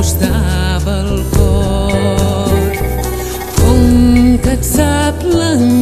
costava el cor. Com que et sap l'engràs